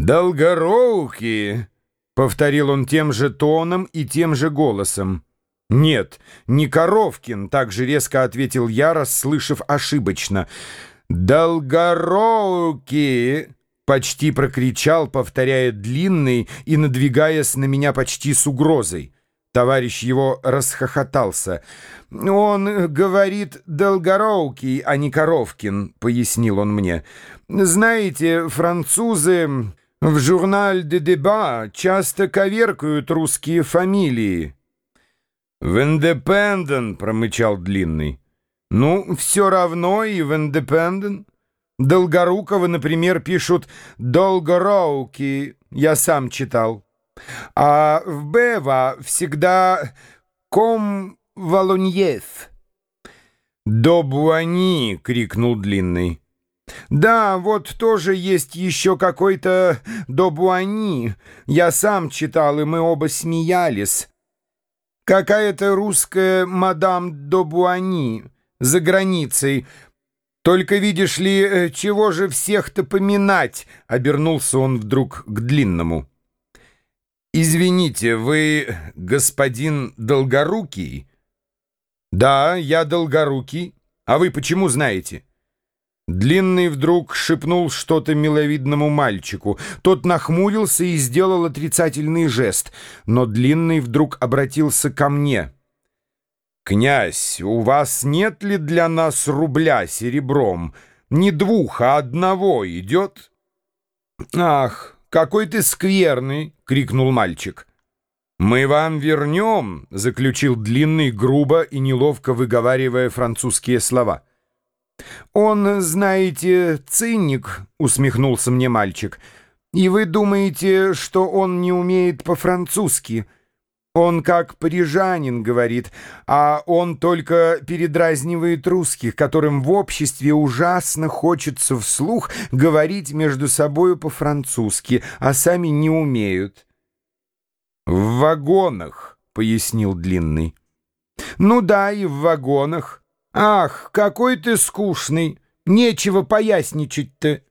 «Долгорукие!» — повторил он тем же тоном и тем же голосом. «Нет, не Коровкин», — так же резко ответил я, расслышав ошибочно. «Долгорукие!» — почти прокричал, повторяя длинный и надвигаясь на меня почти с угрозой. Товарищ его расхохотался. «Он говорит Долгорукий, а не Коровкин», — пояснил он мне. «Знаете, французы в журнале де деба часто коверкают русские фамилии». «В Индепендент», — промычал Длинный. «Ну, все равно и в Индепендент. Долгорукова, например, пишут «Долгороуки», я сам читал. А в Бева всегда «Ком Волоньес». «Добуани!» — крикнул Длинный. Да, вот тоже есть еще какой-то Добуани. Я сам читал, и мы оба смеялись. Какая-то русская мадам Добуани за границей. Только, видишь ли, э, чего же всех-то поминать? Обернулся он вдруг к длинному. «Извините, вы господин Долгорукий?» «Да, я Долгорукий. А вы почему знаете?» Длинный вдруг шепнул что-то миловидному мальчику. Тот нахмурился и сделал отрицательный жест, но Длинный вдруг обратился ко мне. «Князь, у вас нет ли для нас рубля серебром? Не двух, а одного идет?» «Ах, какой ты скверный!» — крикнул мальчик. «Мы вам вернем», — заключил Длинный грубо и неловко выговаривая французские слова. «Он, знаете, циник», — усмехнулся мне мальчик. «И вы думаете, что он не умеет по-французски?» Он как парижанин говорит, а он только передразнивает русских, которым в обществе ужасно хочется вслух говорить между собою по-французски, а сами не умеют. «В вагонах», — пояснил Длинный. «Ну да, и в вагонах. «Ах, какой ты скучный! Нечего поясничать-то!»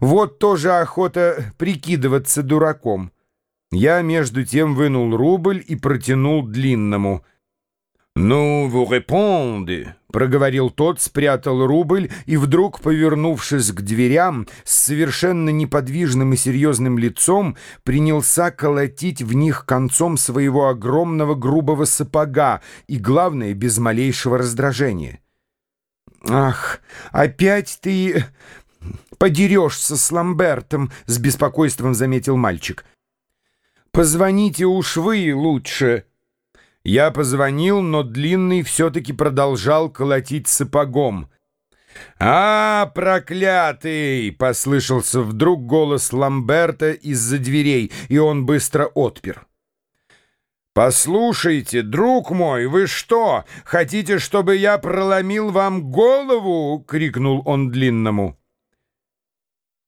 Вот тоже охота прикидываться дураком. Я между тем вынул рубль и протянул длинному. «Ну, vous répondez!» — проговорил тот, спрятал рубль и вдруг, повернувшись к дверям, с совершенно неподвижным и серьезным лицом, принялся колотить в них концом своего огромного грубого сапога и, главное, без малейшего раздражения. «Ах, опять ты подерешься с Ламбертом!» — с беспокойством заметил мальчик. «Позвоните уж вы лучше!» Я позвонил, но Длинный все-таки продолжал колотить сапогом. «А, проклятый!» — послышался вдруг голос Ламберта из-за дверей, и он быстро отпер. «Послушайте, друг мой, вы что, хотите, чтобы я проломил вам голову?» — крикнул он длинному.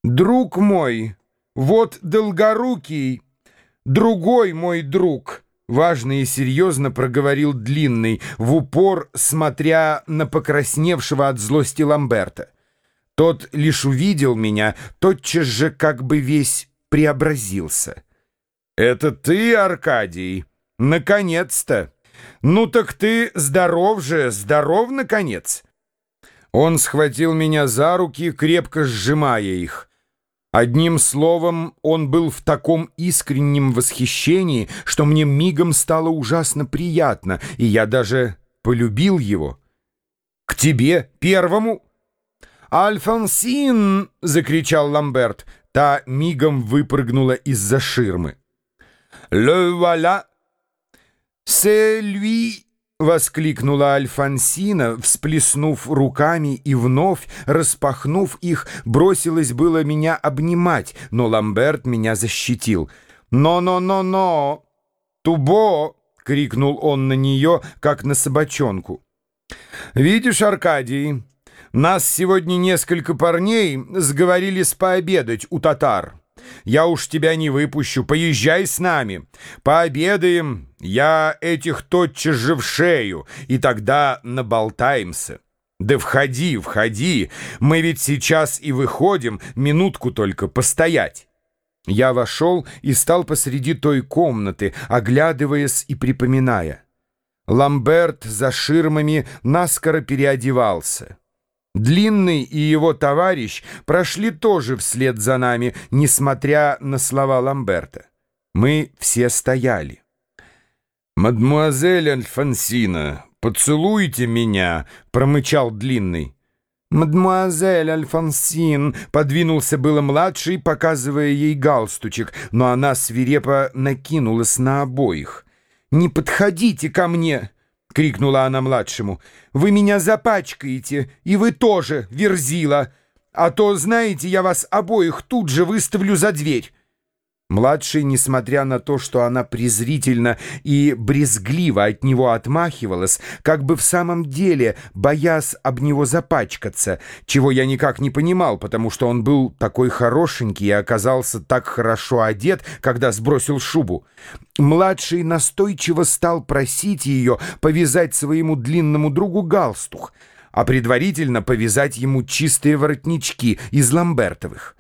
«Друг мой, вот Долгорукий, другой мой друг». Важно и серьезно проговорил Длинный, в упор смотря на покрасневшего от злости Ламберта. Тот лишь увидел меня, тотчас же как бы весь преобразился. «Это ты, Аркадий? Наконец-то! Ну так ты здоров же, здоров, наконец!» Он схватил меня за руки, крепко сжимая их — Одним словом, он был в таком искреннем восхищении, что мне мигом стало ужасно приятно, и я даже полюбил его. «К тебе, первому!» «Альфонсин!» — закричал Ламберт. Та мигом выпрыгнула из-за ширмы. «Le voilà! C'est lui!» — воскликнула Альфонсина, всплеснув руками и вновь, распахнув их, бросилась было меня обнимать, но Ламберт меня защитил. «Но-но-но-но! Тубо!» — крикнул он на нее, как на собачонку. «Видишь, Аркадий, нас сегодня несколько парней сговорились пообедать у татар». Я уж тебя не выпущу, поезжай с нами. Пообедаем, я этих тотчас же в шею, и тогда наболтаемся. Да входи, входи, мы ведь сейчас и выходим, минутку только постоять. Я вошел и стал посреди той комнаты, оглядываясь и припоминая. Ламберт за ширмами наскоро переодевался. Длинный и его товарищ прошли тоже вслед за нами, несмотря на слова Ламберта. Мы все стояли. «Мадмуазель Альфонсина, поцелуйте меня!» — промычал Длинный. «Мадемуазель Альфонсин!» — подвинулся было младший, показывая ей галстучек, но она свирепо накинулась на обоих. «Не подходите ко мне!» — крикнула она младшему. «Вы меня запачкаете, и вы тоже, верзила! А то, знаете, я вас обоих тут же выставлю за дверь!» Младший, несмотря на то, что она презрительно и брезгливо от него отмахивалась, как бы в самом деле боясь об него запачкаться, чего я никак не понимал, потому что он был такой хорошенький и оказался так хорошо одет, когда сбросил шубу. Младший настойчиво стал просить ее повязать своему длинному другу галстух, а предварительно повязать ему чистые воротнички из ламбертовых.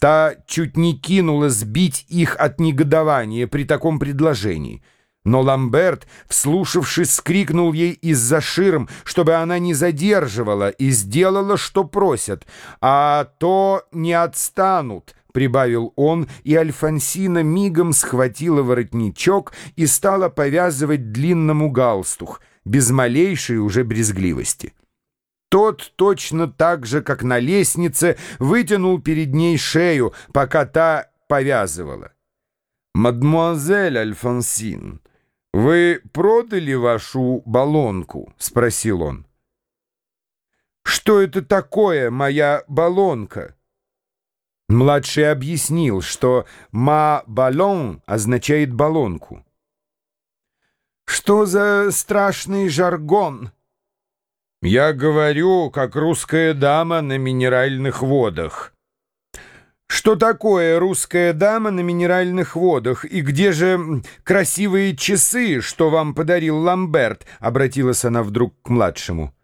Та чуть не кинулась бить их от негодования при таком предложении. Но Ламберт, вслушавшись, скрикнул ей из-за ширм, чтобы она не задерживала и сделала, что просят. «А то не отстанут», — прибавил он, и Альфонсина мигом схватила воротничок и стала повязывать длинному галстух, без малейшей уже брезгливости. Тот точно так же, как на лестнице, вытянул перед ней шею, пока та повязывала. «Мадемуазель Альфонсин, вы продали вашу баллонку?» — спросил он. «Что это такое, моя баллонка?» Младший объяснил, что «ма баллон» означает баллонку. «Что за страшный жаргон?» Я говорю, как русская дама на минеральных водах. Что такое русская дама на минеральных водах? И где же красивые часы, что вам подарил Ламберт? Обратилась она вдруг к младшему.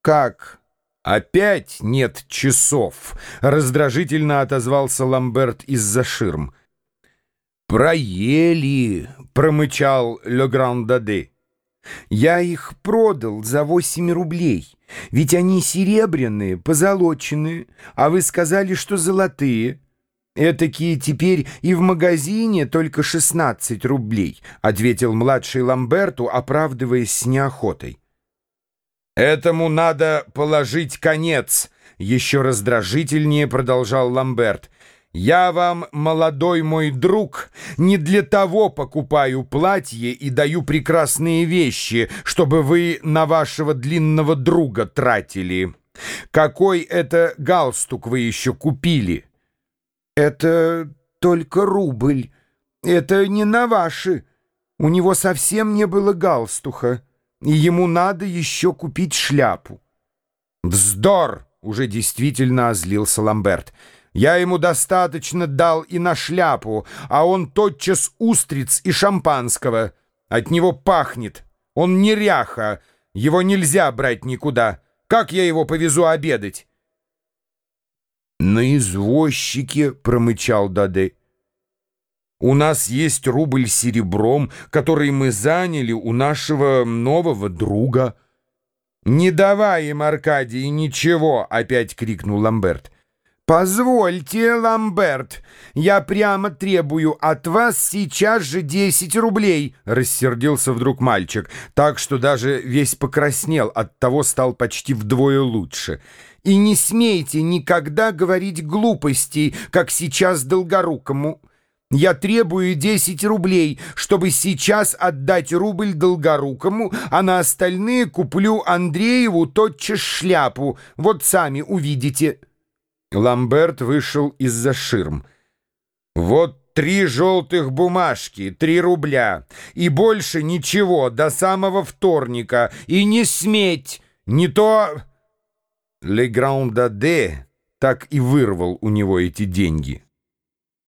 Как? Опять нет часов? Раздражительно отозвался Ламберт из-за ширм. «Проели!» — промычал Ле Гранд-Даде. Я их продал за восемь рублей, ведь они серебряные, позолоченные, а вы сказали, что золотые. Этакие теперь и в магазине только шестнадцать рублей, ответил младший Ламберту, оправдываясь с неохотой. Этому надо положить конец, еще раздражительнее продолжал Ламберт. Я вам, молодой мой друг, не для того покупаю платье и даю прекрасные вещи, чтобы вы на вашего длинного друга тратили. Какой это галстук вы еще купили? Это только рубль. Это не на ваши. У него совсем не было галстуха, и ему надо еще купить шляпу. Вздор! Уже действительно озлился Ламберт. Я ему достаточно дал и на шляпу, а он тотчас устриц и шампанского. От него пахнет. Он неряха. Его нельзя брать никуда. Как я его повезу обедать?» «На извозчике», — промычал Даде. «У нас есть рубль серебром, который мы заняли у нашего нового друга». «Не давай им, Аркадий, ничего!» — опять крикнул Ламберт. «Позвольте, Ламберт, я прямо требую от вас сейчас же десять рублей», — рассердился вдруг мальчик, так что даже весь покраснел, от того стал почти вдвое лучше. «И не смейте никогда говорить глупостей, как сейчас Долгорукому. Я требую десять рублей, чтобы сейчас отдать рубль Долгорукому, а на остальные куплю Андрееву тотчас шляпу. Вот сами увидите». Ламберт вышел из-за ширм. «Вот три желтых бумажки, три рубля, и больше ничего до самого вторника, и не сметь, не то...» Ле Гранд-Даде так и вырвал у него эти деньги.